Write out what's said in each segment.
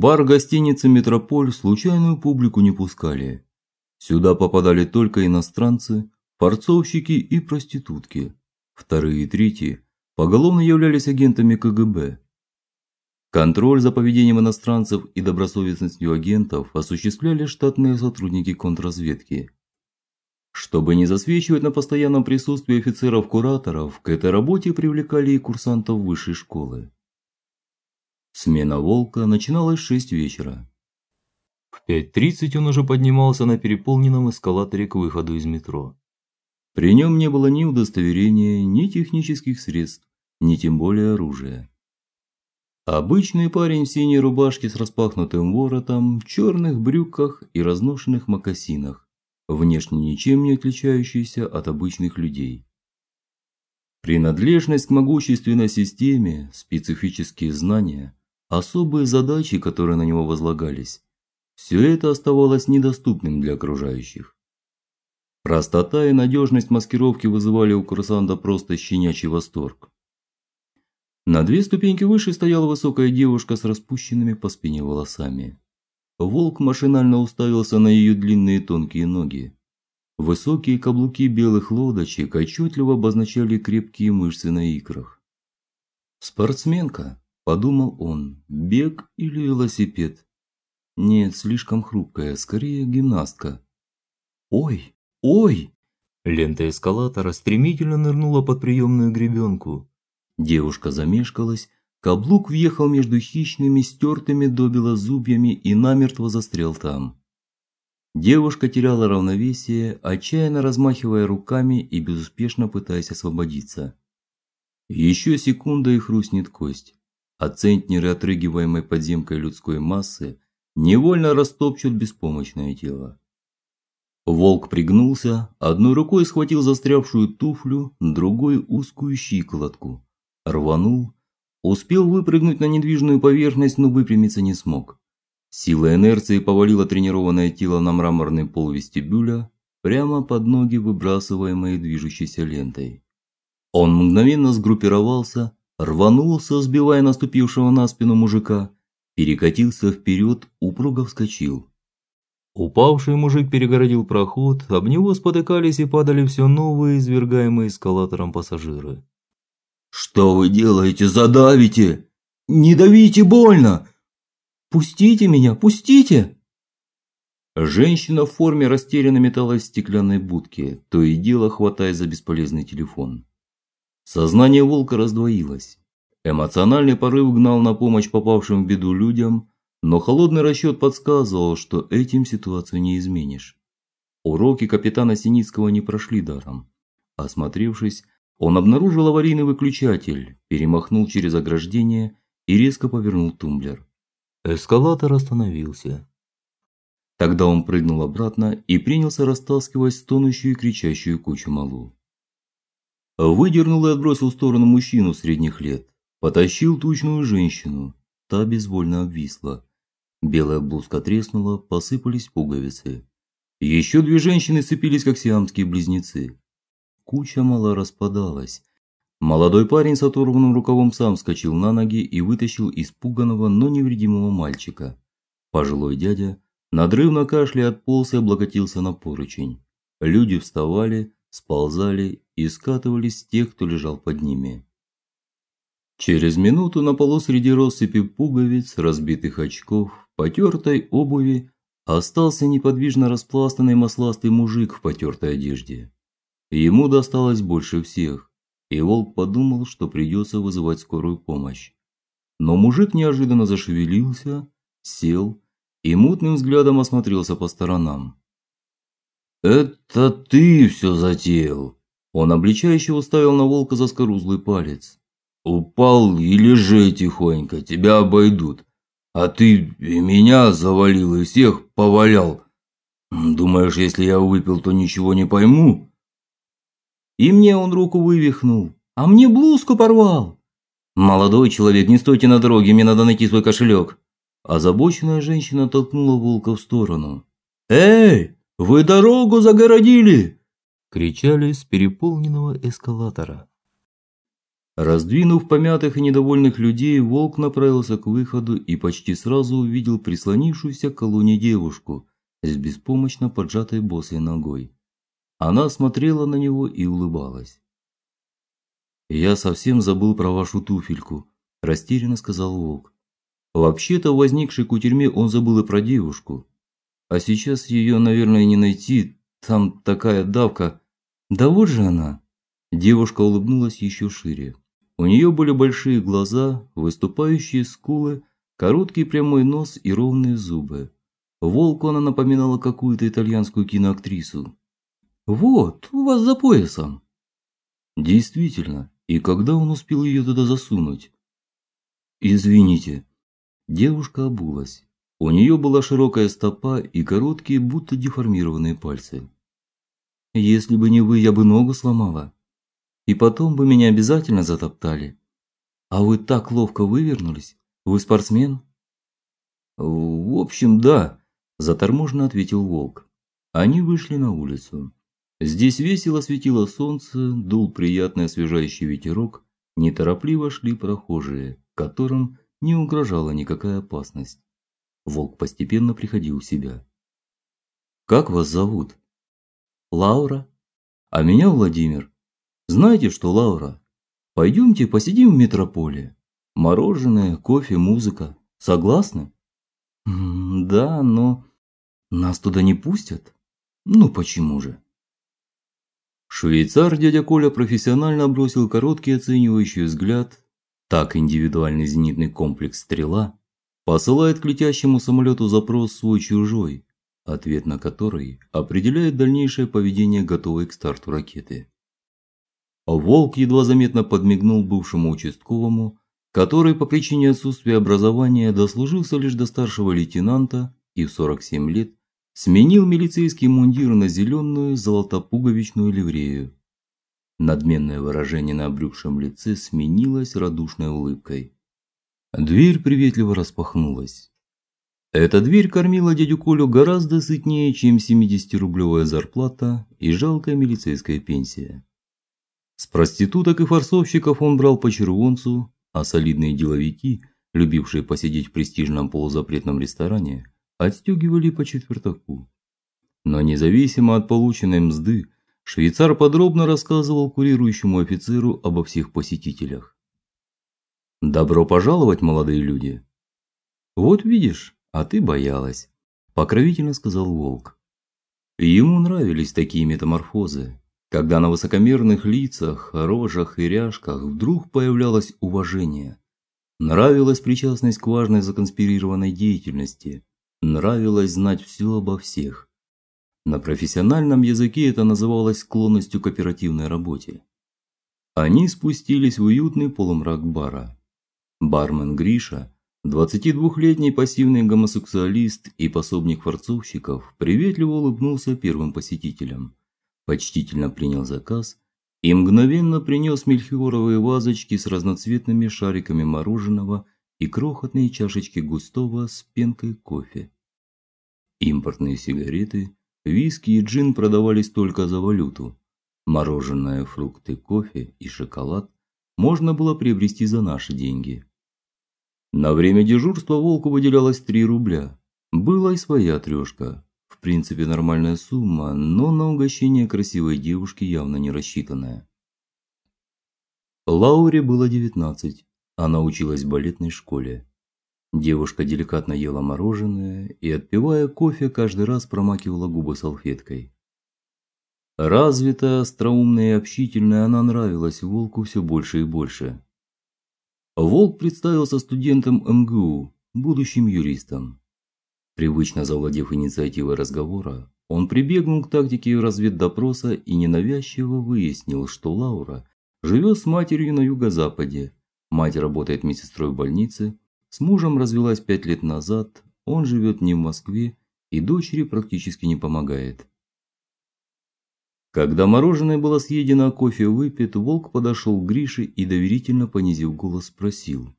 бар гостиницы Метрополь случайную публику не пускали. Сюда попадали только иностранцы, форцовщики и проститутки. Вторые и третьи поголовно являлись агентами КГБ. Контроль за поведением иностранцев и добросовестностью агентов осуществляли штатные сотрудники контрразведки. Чтобы не засвечивать на постоянном присутствии офицеров-кураторов, к этой работе привлекали и курсантов высшей школы. Смена Волка начиналась в шесть вечера. В 5:30 он уже поднимался на переполненном эскалаторе к выходу из метро. При нем не было ни удостоверения, ни технических средств, ни тем более оружия. Обычный парень в синей рубашке с распахнутым воротом, черных брюках и разношенных мокасинах, внешне ничем не отличающийся от обычных людей. Принадлежность к могущественной системе, специфические знания, особые задачи, которые на него возлагались, все это оставалось недоступным для окружающих. Простота и надежность маскировки вызывали у курсанта просто щенячий восторг. На две ступеньки выше стояла высокая девушка с распущенными по спине волосами. Волк машинально уставился на ее длинные тонкие ноги. Высокие каблуки белых лодочек отчетливо обозначали крепкие мышцы на икрах. Спортсменка, подумал он. Бег или велосипед? Нет, слишком хрупкая, скорее гимнастка. Ой, ой! Лента эскалатора стремительно нырнула под приемную гребенку. Девушка замешкалась, каблук въехал между хищными, стертыми до зубьями и намертво застрял там. Девушка теряла равновесие, отчаянно размахивая руками и безуспешно пытаясь освободиться. Еще секунда и хрустнет кость, а центнеры отрыгиваемой подземкой людской массы невольно растопчут беспомощное тело. Волк пригнулся, одной рукой схватил застрявшую туфлю, другой узкую щиколотку рванул, успел выпрыгнуть на недвижную поверхность, но выпрямиться не смог. Сила инерции повалила тренированное тело на мраморный пол вестибюля, прямо под ноги, выбрасываемые движущейся лентой. Он мгновенно сгруппировался, рванулся, сбивая наступившего на спину мужика, перекатился вперед, упруго вскочил. Упавший мужик перегородил проход, об него спотыкались и падали все новые извергаемые эскалатором пассажиры. Что вы делаете? Задавите! Не давите больно! Пустите меня, пустите! Женщина в форме растерянно металась в стеклянной будке, то и дело хватаясь за бесполезный телефон. Сознание волка раздвоилось. Эмоциональный порыв гнал на помощь попавшим в беду людям, но холодный расчет подсказывал, что этим ситуацию не изменишь. Уроки капитана Синицкого не прошли даром. Осмотревшись, он обнаружил аварийный выключатель, перемахнул через ограждение и резко повернул тумблер. Эскалатор остановился. Тогда он прыгнул обратно и принялся растаскивать стонущую и кричащую кучу малу. Выдернул и отбросил в сторону мужчину средних лет, потащил тучную женщину, та безвольно обвисла. Белая блузка треснула, посыпались пуговицы. Еще две женщины сцепились как сиамские близнецы. Куча мало распадалась. Молодой парень с оторванным рукавом сам вскочил на ноги и вытащил испуганного, но невредимого мальчика. Пожилой дядя надрывно кашляя отполз и облокотился на поручень. Люди вставали, сползали и скатывались с тех, кто лежал под ними. Через минуту на полу среди россыпи пуговиц, разбитых очков, потертой обуви остался неподвижно распластанный масластый мужик в потертой одежде. Ему досталось больше всех, и волк подумал, что придется вызывать скорую помощь. Но мужик неожиданно зашевелился, сел и мутным взглядом осмотрелся по сторонам. Это ты все затеял. Он обличающе уставил на волка заскорузлый палец. Упал и лежи тихонько, тебя обойдут. А ты и меня завалил и всех повалял. Думаешь, если я выпил, то ничего не пойму? И мне он руку вывихнул, а мне блузку порвал. Молодой человек, не стойте на дороге, мне надо найти свой кошелек. Озабоченная женщина толкнула волка в сторону. Эй, вы дорогу загородили, кричали с переполненного эскалатора. Раздвинув помятых и недовольных людей, волк направился к выходу и почти сразу увидел прислонившуюся к колонне девушку с беспомощно поджатой босой ногой. Она смотрела на него и улыбалась. Я совсем забыл про вашу туфельку, растерянно сказал волк. Вообще-то в возникшей кутерьме он забыл и про девушку. А сейчас ее, наверное, не найти, там такая давка. Да вот же она. Девушка улыбнулась еще шире. У нее были большие глаза, выступающие скулы, короткий прямой нос и ровные зубы. Волку она напоминала какую-то итальянскую киноактрису. Вот, у вас за поясом. Действительно, и когда он успел ее туда засунуть? Извините. Девушка обулась. У нее была широкая стопа и короткие, будто деформированные пальцы. Если бы не вы, я бы ногу сломала. И потом бы меня обязательно затоптали. А вы так ловко вывернулись. Вы спортсмен? В общем, да, заторможенно ответил волк. Они вышли на улицу. Здесь весело светило солнце, дул приятный освежающий ветерок, неторопливо шли прохожие, которым не угрожала никакая опасность. Волк постепенно приходил в себя. Как вас зовут? Лаура. А меня Владимир. Знаете что, Лаура? Пойдемте посидим в метрополе. Мороженое, кофе, музыка. Согласны? Да, но нас туда не пустят. Ну почему же? Швейцар дядя Коля профессионально бросил короткий оценивающий взгляд. Так индивидуальный зенитный комплекс Стрела посылает к летящему самолету запрос свой-чужой, ответ на который определяет дальнейшее поведение готовой к старту ракеты. Волк едва заметно подмигнул бывшему участковому, который по причине отсутствия образования дослужился лишь до старшего лейтенанта и в 47 лет сменил милицейский мундир на зеленую золотопуговичную ливрею. Надменное выражение на обрюкшем лице сменилось радушной улыбкой. Дверь приветливо распахнулась. Эта дверь кормила дядю Колю гораздо сытнее, чем 70-рублевая зарплата и жалкая милицейская пенсия. С проституток и форсовщиков он брал по червонцу, а солидные деловики, любившие посидеть в престижном полузапретном ресторане, отстегивали по четвертаку. Но независимо от полученной мзды, швейцар подробно рассказывал курирующему офицеру обо всех посетителях. Добро пожаловать, молодые люди. Вот видишь, а ты боялась, покровительно сказал волк. Ему нравились такие метаморфозы, когда на высокомерных лицах, рожах и ряжках вдруг появлялось уважение. Нравилась причастность к важной законспирированной деятельности, нравилось знать все обо всех. На профессиональном языке это называлось склонностью к оперативной работе. Они спустились в уютный полумрак бара. Бармен Гриша, 22-летний пассивный гомосексуалист и пособник форцовщиков, приветливо улыбнулся первым посетителям почтительно принял заказ и мгновенно принес мельхиоровые вазочки с разноцветными шариками мороженого и крохотные чашечки густого с пенкой кофе. Импортные сигареты, виски и джин продавались только за валюту. Мороженое, фрукты, кофе и шоколад можно было приобрести за наши деньги. На время дежурства Волку выделялось 3 рубля. Была и своя трёшка. В принципе, нормальная сумма, но на угощение красивой девушки явно не рассчитанная. Лауре было девятнадцать. Она училась в балетной школе. Девушка деликатно ела мороженое и отпивая кофе, каждый раз промакивала губы салфеткой. Развитая, остроумная и общительная, она нравилась Волку все больше и больше. Волк представился студентом МГУ, будущим юристом. Привычно завладев инициативой разговора, он прибегнул к тактике разведдопроса и ненавязчиво выяснил, что Лаура живет с матерью на юго-западе. Мать работает медсестрой в больнице, с мужем развелась пять лет назад, он живет не в Москве и дочери практически не помогает. Когда мороженое было съедено, а кофе выпит, Волк подошел к Грише и доверительно понизив голос спросил: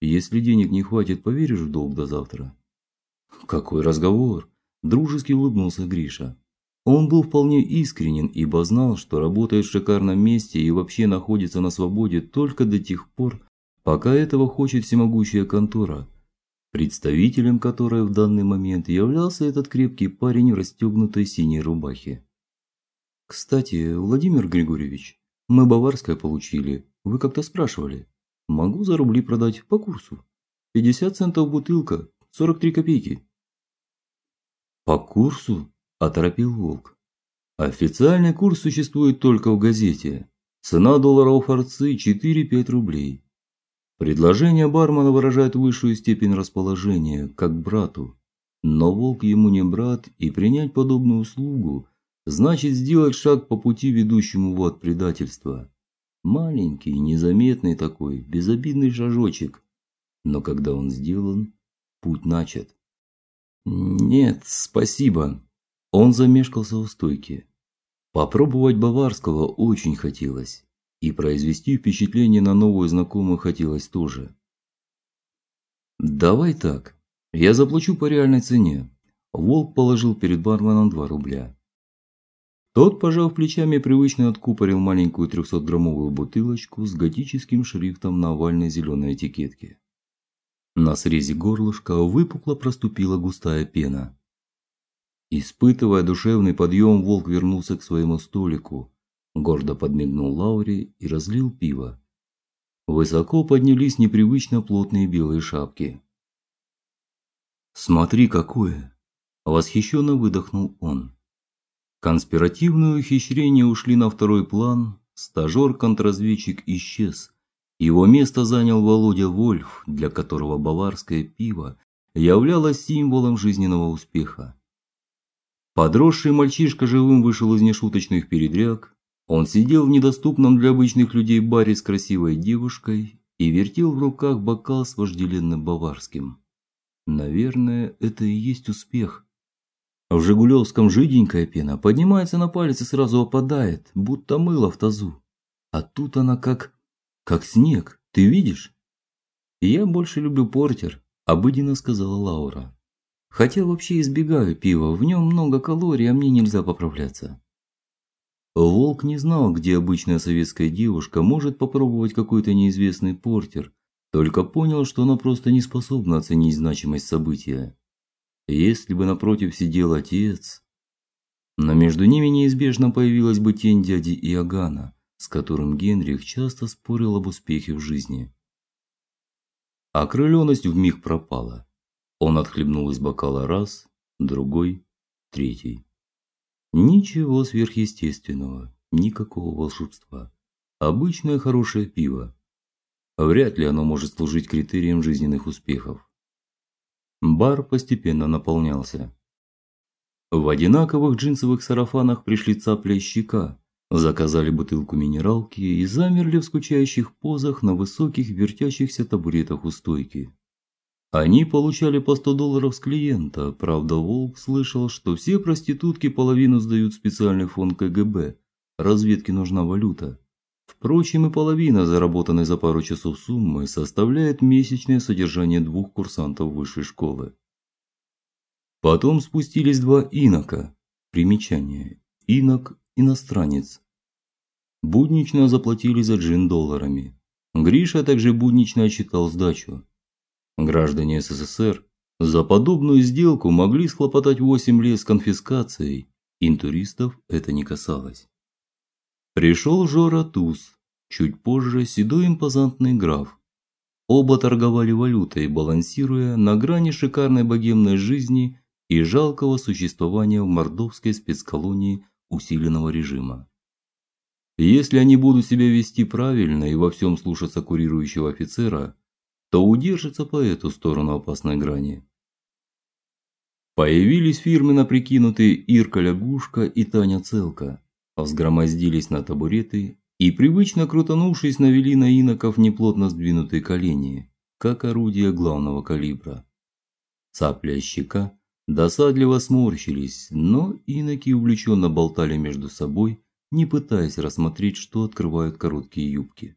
"Если денег не хватит, поверишь в долг до завтра?" Какой разговор? дружески улыбнулся Гриша. Он был вполне искренен, ибо знал, что работает в шикарном месте и вообще находится на свободе только до тех пор, пока этого хочет всемогущая контора, представителем которой в данный момент являлся этот крепкий парень в расстегнутой синей рубахе. Кстати, Владимир Григорьевич, мы баварское получили. Вы как-то спрашивали. Могу за рубли продать по курсу. 50 центов бутылка, 43 копейки. По курсу? оторопил Волк. Официальный курс существует только в газете. Цена доллара у форцы 4-5 рублей. Предложение бармена выражает высшую степень расположения, как брату. Но Волк ему не брат, и принять подобную услугу значит сделать шаг по пути, ведущему в ад предательства. Маленький, незаметный такой, безобидный шажочек. Но когда он сделан, путь начат. Нет, спасибо. Он замешкался у стойки. Попробовать баварского очень хотелось, и произвести впечатление на новую знакомую хотелось тоже. Давай так. Я заплачу по реальной цене. Волк положил перед барменом два рубля. Тот, пожав плечами, привычно откупорил маленькую 300-граммовую бутылочку с готическим шрифтом на овальной зеленой этикетке. На срезе горлышка выпукло проступила густая пена. Испытывая душевный подъем, волк вернулся к своему столику, гордо подмигнул Лауре и разлил пиво. Высоко поднялись непривычно плотные белые шапки. Смотри, какое, восхищенно выдохнул он. Конспиративные ухищрения ушли на второй план, стажер-контрразведчик исчез. Его место занял Володя Вольф, для которого баварское пиво являлось символом жизненного успеха. Подросший мальчишка живым вышел из нешуточных передряг. Он сидел в недоступном для обычных людей баре с красивой девушкой и вертел в руках бокал с вожделенным баварским. Наверное, это и есть успех. В Жигулевском жиденькая пена поднимается на палец и сразу опадает, будто мыло в тазу. А тут она как как снег. Ты видишь? Я больше люблю портер, обыденно сказала Лаура. Хотя вообще избегаю пива, в нем много калорий, а мне нельзя поправляться. Волк не знал, где обычная советская девушка может попробовать какой-то неизвестный портер, только понял, что она просто не способна оценить значимость события. Если бы напротив сидел отец, но между ними неизбежно появилась бы тень дяди Иоганна, с которым Генрих часто спорил об успехе в жизни. Окрыленность вмиг пропала. Он отхлебнул из бокала раз, другой, третий. Ничего сверхъестественного, никакого волшебства. Обычное хорошее пиво. Вряд ли оно может служить критерием жизненных успехов. Бар постепенно наполнялся. В одинаковых джинсовых сарафанах пришли цапля щека, заказали бутылку минералки и замерли в скучающих позах на высоких вертящихся табуретах у стойки. Они получали по 100 долларов с клиента. Правда, Волк слышал, что все проститутки половину сдают в специальный фонд КГБ. Разведке нужна валюта. Впрочем, и половина заработанной за пару часов суммы составляет месячное содержание двух курсантов высшей школы. Потом спустились два инока. Примечание: инок иностранец. Буднично заплатили за джин долларами. Гриша также буднично отчитал сдачу. Граждане СССР за подобную сделку могли схлопотать 8 лет с конфискацией. Интуристов это не касалось. Пришел Жора Туз, чуть позже седой импозантный граф. Оба торговали валютой, балансируя на грани шикарной богемной жизни и жалкого существования в мордовской спецколонии усиленного режима. Если они будут себя вести правильно и во всем слушаться курирующего офицера, то удержатся по эту сторону опасной грани. Появились фирменно прикинутые Ирка Лягушка и Таня Целка взгромоздились на табуреты и привычно крутанувшись навели на иноков неплотно сдвинутые колени, как орудие главного калибра. Цапля щека досадливо сморщились, но иноки увлеченно болтали между собой, не пытаясь рассмотреть, что открывают короткие юбки.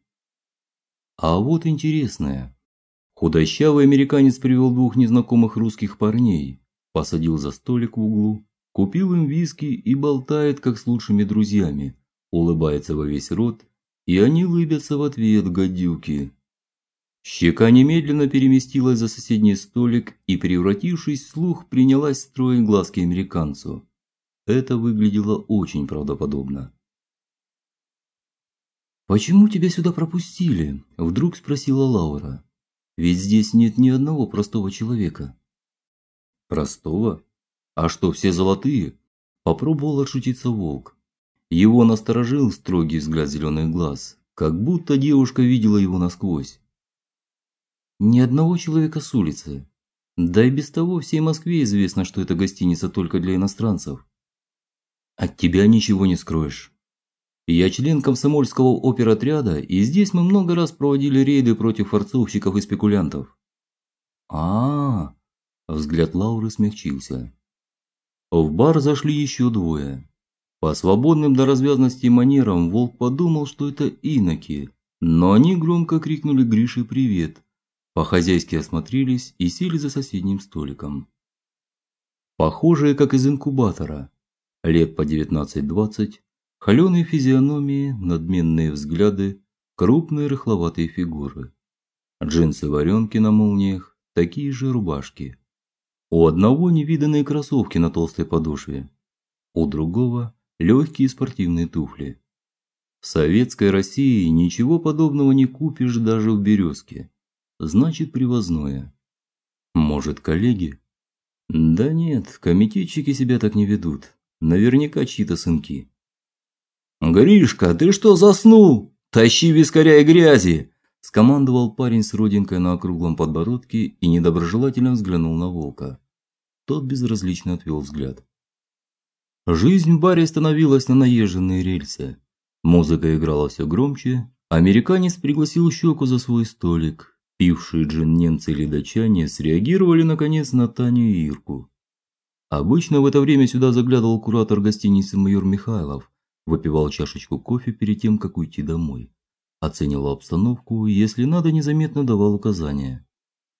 А вот интересное. Худощавый американец привел двух незнакомых русских парней, посадил за столик в углу купил им виски и болтает как с лучшими друзьями, улыбается во весь рот, и они улыбятся в ответ, гадюки. Щека немедленно переместилась за соседний столик и, превратившись в слух, принялась строить глазки американцу. Это выглядело очень правдоподобно. Почему тебя сюда пропустили? вдруг спросила Лаура. Ведь здесь нет ни одного простого человека. Простого? А что, все золотые? Попробовал отшутиться волк. Его насторожил строгий взгляд зеленых глаз, как будто девушка видела его насквозь. Ни одного человека с улицы. Да и без того всей Москве известно, что эта гостиница только для иностранцев. От тебя ничего не скроешь. Я член комсомольского оперотряда, и здесь мы много раз проводили рейды против форцовщиков и спекулянтов. А, -а, -а взгляд Лауры смягчился. В бар зашли еще двое. По свободным до развязности манерам Волк подумал, что это иноки, но они громко крикнули Грише привет. По-хозяйски осмотрелись и сели за соседним столиком. Похожие, как из инкубатора, лет по 19-20, холеные физиономии, надменные взгляды, крупные рыхловатые фигуры. Джинсы варенки на молниях, такие же рубашки. У одного невиданные кроссовки на толстой подошве, у другого легкие спортивные туфли. В советской России ничего подобного не купишь даже в Березке. Значит, привозное. Может, коллеги? Да нет, комитетчики себя так не ведут. Наверняка чьи-то сынки. Гришка, ты что заснул? Тащи вискаря и грязи, скомандовал парень с родинкой на округлом подбородке и недоброжелательно взглянул на волка. Тот безразлично отвел взгляд. Жизнь в баре становилась на наезженные рельсы. Музыка играла все громче, американец пригласил щеку за свой столик. Пившие джин немцы или датчане среагировали наконец на Таню и Ирку. Обычно в это время сюда заглядывал куратор гостиницы майор Михайлов, выпивал чашечку кофе перед тем, как уйти домой. Оценивал обстановку и, если надо, незаметно давал указания.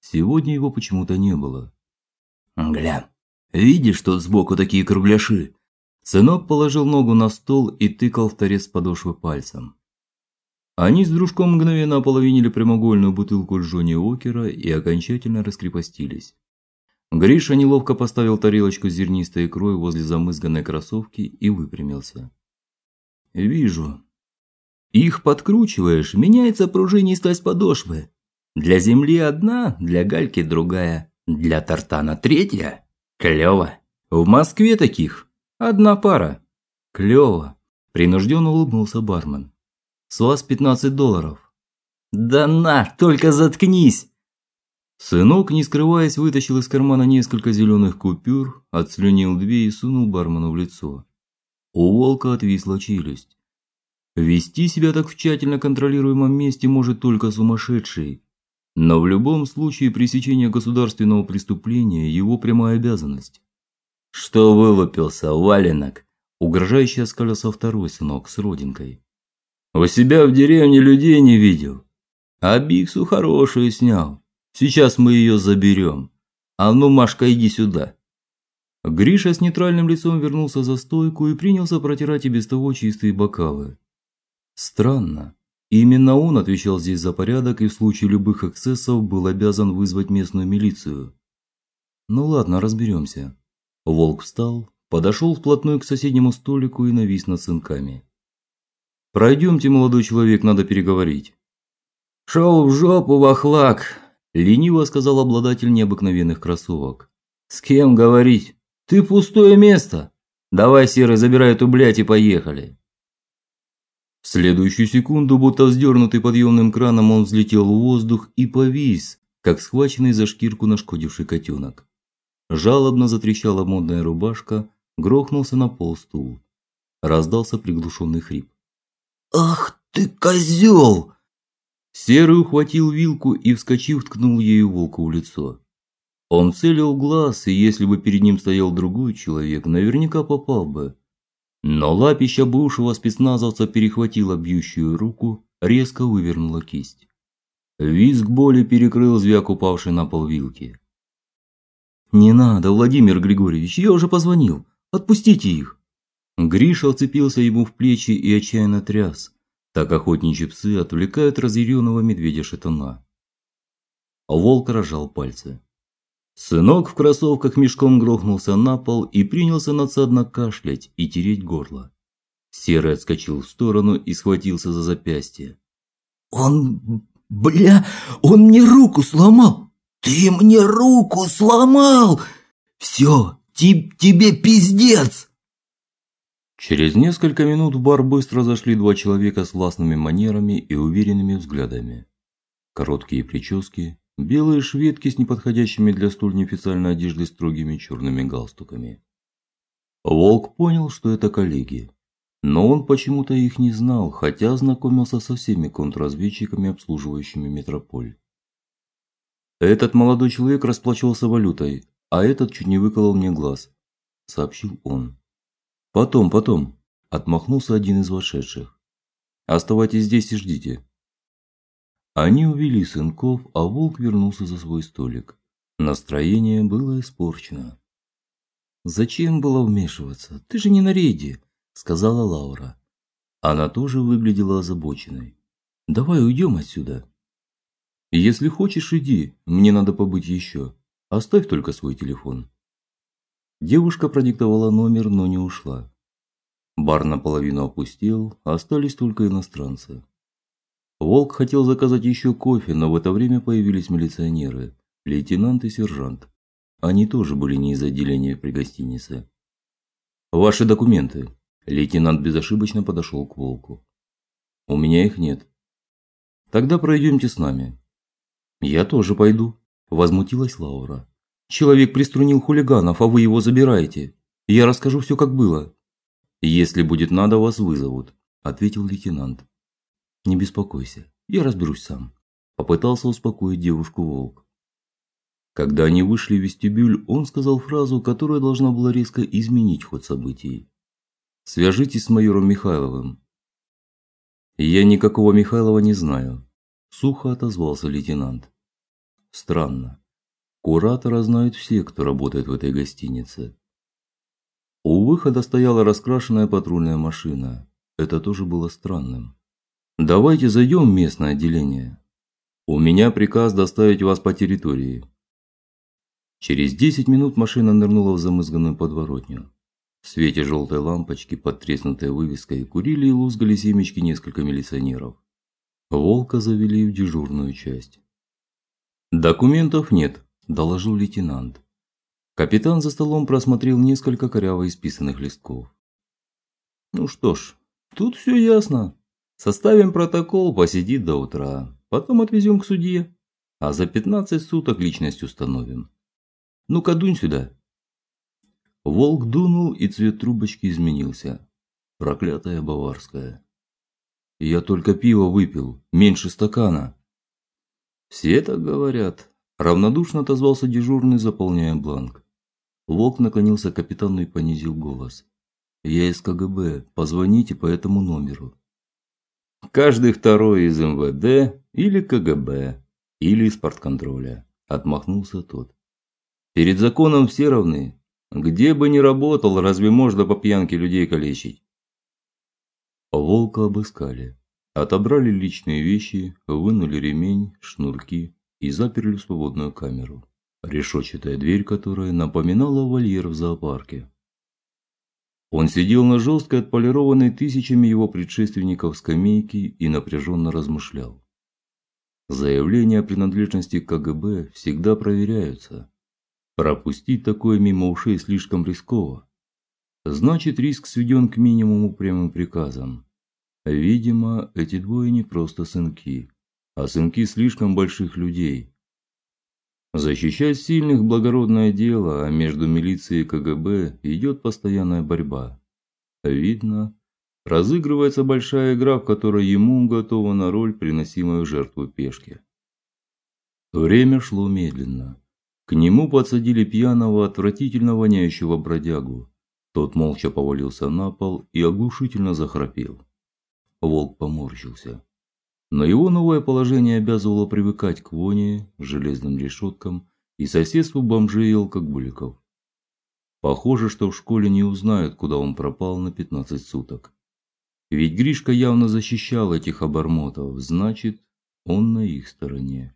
Сегодня его почему-то не было. Гля. Видишь, тут сбоку такие кругляши. Сынок положил ногу на стол и тыкал в торец подошвы пальцем. Они с дружком мгновенно ополовинили прямоугольную бутылку Джонни Окера и окончательно раскрепостились. Гриша неловко поставил тарелочку с зернистой икрой возле замызганной кроссовки и выпрямился. Вижу. Их подкручиваешь, меняется пружинистость подошвы. Для земли одна, для гальки другая, для тартана третья. Клево. В Москве таких одна пара. Клево. Принужденно улыбнулся бармен. С вас 15 долларов. Да на, только заткнись. Сынок, не скрываясь, вытащил из кармана несколько зеленых купюр, отслюнил две и сунул бармену в лицо. У волка отвисла челюсть. Вести себя так в тщательно контролируемом месте может только сумасшедший. Но в любом случае пресечение государственного преступления его прямая обязанность. Что вылупился, валенок? Угрожающе оскалился второй сынок с родинкой. У себя в деревне людей не видел. А биксу хорошую снял. Сейчас мы ее заберем. А ну, Машка, иди сюда. Гриша с нейтральным лицом вернулся за стойку и принялся протирать и без того чистые бокалы. Странно. Именно он отвечал здесь за порядок и в случае любых эксцессов был обязан вызвать местную милицию. Ну ладно, разберемся. Волк встал, подошел вплотную к соседнему столику и навис над сынками. Пройдемте, молодой человек, надо переговорить. Шел в жопу, вахлак, лениво сказал обладатель необыкновенных кроссовок. С кем говорить? Ты пустое место. Давай, серый, забирай эту блядь и поехали. В следующую секунду, будто вздернутый подъемным краном, он взлетел в воздух и повис, как схваченный за шкирку нашкодивший котенок. Жалобно затрещала модная рубашка, грохнулся на пол стул. Раздался приглушенный хрип. Ах ты козел!» Серый ухватил вилку и вскочив ткнул ею волку в лицо. Он целил глаз, и если бы перед ним стоял другой человек, наверняка попал бы. Но лапища бывшего спецназовца перехватила бьющую руку, резко вывернула кисть. Визг боли перекрыл звяк упавшей на пол вилки. Не надо, Владимир Григорьевич, я уже позвонил. Отпустите их. Гриша вцепился ему в плечи и отчаянно тряс. Так охотничьи псы отвлекают разъяренного медведя-шатуна. Волк разжал пальцы. Сынок в кроссовках мешком грохнулся на пол и принялся надсадно кашлять и тереть горло. Серый отскочил в сторону и схватился за запястье. Он, бля, он мне руку сломал. Ты мне руку сломал. Все, тип тебе пиздец. Через несколько минут в бар быстро зашли два человека с властными манерами и уверенными взглядами. Короткие прически, белые шведки с неподходящими для столь неофициальной одежды строгими черными галстуками. Волк понял, что это коллеги, но он почему-то их не знал, хотя знакомился со всеми контрразведчиками, обслуживающими метрополь. Этот молодой человек расплачивался валютой, а этот чуть не выколол мне глаз, сообщил он. Потом, потом, отмахнулся один из вошедших. Оставайтесь здесь и ждите. Они увели сынков, а волк вернулся за свой столик. Настроение было испорчено. Зачем было вмешиваться? Ты же не на рейде, сказала Лаура. Она тоже выглядела озабоченной. Давай уйдем отсюда. Если хочешь, иди. Мне надо побыть еще. Оставь только свой телефон. Девушка продиктовала номер, но не ушла. Бар наполовину опустел, остались только иностранцы. Волк хотел заказать еще кофе, но в это время появились милиционеры, лейтенант и сержант. Они тоже были не из отделения при гостинице. Ваши документы. Лейтенант безошибочно подошел к Волку. У меня их нет. Тогда пройдемте с нами. Я тоже пойду, возмутилась Лаура. Человек приструнил хулиганов, а вы его забираете. Я расскажу все, как было. Если будет надо, вас вызовут, ответил лейтенант. Не беспокойся, я разберусь сам, попытался успокоить девушку Волк. Когда они вышли в вестибюль, он сказал фразу, которая должна была резко изменить ход событий. Свяжитесь с майором Михайловым. Я никакого Михайлова не знаю, сухо отозвался лейтенант. Странно. Куратора знают все, кто работает в этой гостинице. У выхода стояла раскрашенная патрульная машина. Это тоже было странным. Давайте зайдем в местное отделение. У меня приказ доставить вас по территории. Через десять минут машина нырнула в замызганную подворотню. В свете желтой лампочки под треснутой вывеской курили и лузгали семечки несколько милиционеров. Волка завели в дежурную часть. Документов нет, доложил лейтенант. Капитан за столом просмотрел несколько коряво исписанных листков. Ну что ж, тут все ясно. Составим протокол, посидит до утра, потом отвезем к судье, а за пятнадцать суток личность установим. Ну-ка дунь сюда. Волк дунул, и цвет трубочки изменился. Проклятая баварская. Я только пиво выпил, меньше стакана. Все так говорят, Равнодушно отозвался дежурный, заполняя бланк. Волк наклонился к капитану и понизил голос. Я из КГБ. Позвоните по этому номеру. Каждый второй из МВД или КГБ, или из портконтроля, отмахнулся тот. Перед законом все равны. Где бы ни работал, разве можно по пьянке людей калечить? Волка обыскали. Отобрали личные вещи, вынули ремень, шнурки, и заперли в свободную камеру, решетчатая дверь которой напоминала вольер в зоопарке. Он сидел на жесткой отполированной тысячами его предшественников скамейке и напряженно размышлял. Заявления о принадлежности к КГБ всегда проверяются. Пропустить такое мимо ушей слишком рисково. Значит, риск сведен к минимуму прямым приказом. Видимо, эти двое не просто сынки а сынки слишком больших людей. Защищать сильных благородное дело, а между милицией и КГБ идет постоянная борьба. Видно, разыгрывается большая игра, в которой ему уготована роль приносимой в жертву пешки. Время шло медленно. К нему подсадили пьяного, отвратительно воняющего бродягу. Тот молча повалился на пол и оглушительно захрапел. Волк поморщился. Но его новое положение обязывало привыкать к воне, железным решеткам и соседству бомжей и алкоголиков. Похоже, что в школе не узнают, куда он пропал на 15 суток. Ведь Гришка явно защищал этих обормотов, значит, он на их стороне.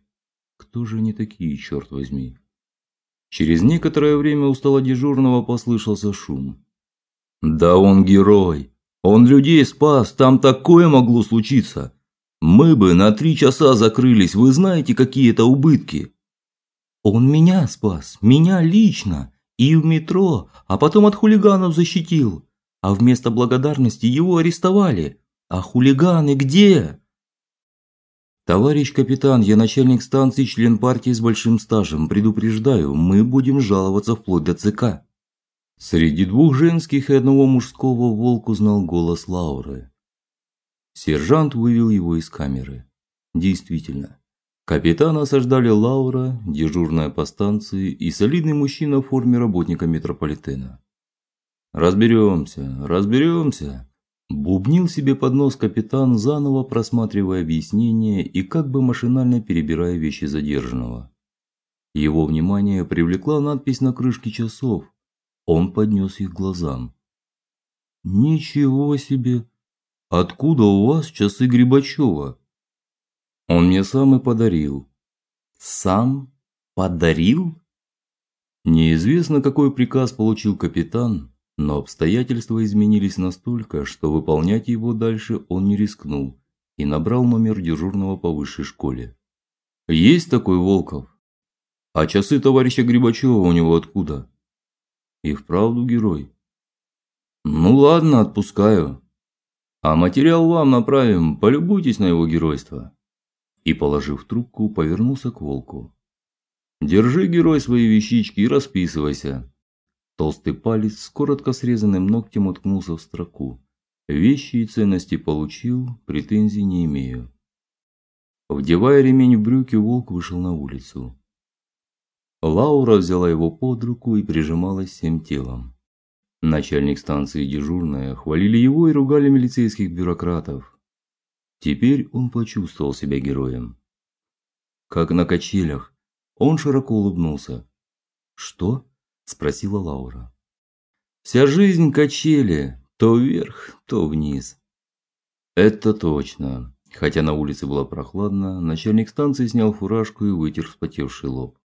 Кто же они такие, черт возьми? Через некоторое время у стола дежурного послышался шум. Да он герой. Он людей спас, там такое могло случиться. Мы бы на три часа закрылись, вы знаете, какие это убытки. Он меня спас, меня лично, и в метро, а потом от хулиганов защитил. А вместо благодарности его арестовали. А хулиганы где? Товарищ капитан, я начальник станции, член партии с большим стажем. Предупреждаю, мы будем жаловаться вплоть до ЦК. Среди двух женских и одного мужского Волк узнал голос Лауры. Сержант вывел его из камеры. Действительно, капитана осаждали Лаура, дежурная по станции и солидный мужчина в форме работника метрополитена. Разберемся, разберемся!» бубнил себе под нос капитан, заново просматривая объяснения и как бы машинально перебирая вещи задержанного. Его внимание привлекла надпись на крышке часов. Он поднес их к глазам. Ничего себе. Откуда у вас часы Грибачева? Он мне сам и подарил. Сам подарил? Неизвестно, какой приказ получил капитан, но обстоятельства изменились настолько, что выполнять его дальше он не рискнул и набрал номер дежурного по высшей школе. Есть такой Волков. А часы товарища Грибачева у него откуда? И вправду герой. Ну ладно, отпускаю. А материал вам направим, полюбуйтесь на его геройство. И положив трубку, повернулся к Волку. Держи, герой, свои вещички и расписывайся. Толстый палец с коротко срезанным ногтем уткнулся в строку. Вещи и ценности получил, претензий не имею. Вдевая ремень в брюки, волк вышел на улицу. Лаура взяла его под руку и прижималась всем телом. Начальник станции и дежурная хвалили его и ругали милицейских бюрократов. Теперь он почувствовал себя героем. Как на качелях, он широко улыбнулся. "Что?" спросила Лаура. Вся жизнь качели, то вверх, то вниз. Это точно. Хотя на улице было прохладно, начальник станции снял фуражку и вытер вспотевший лоб.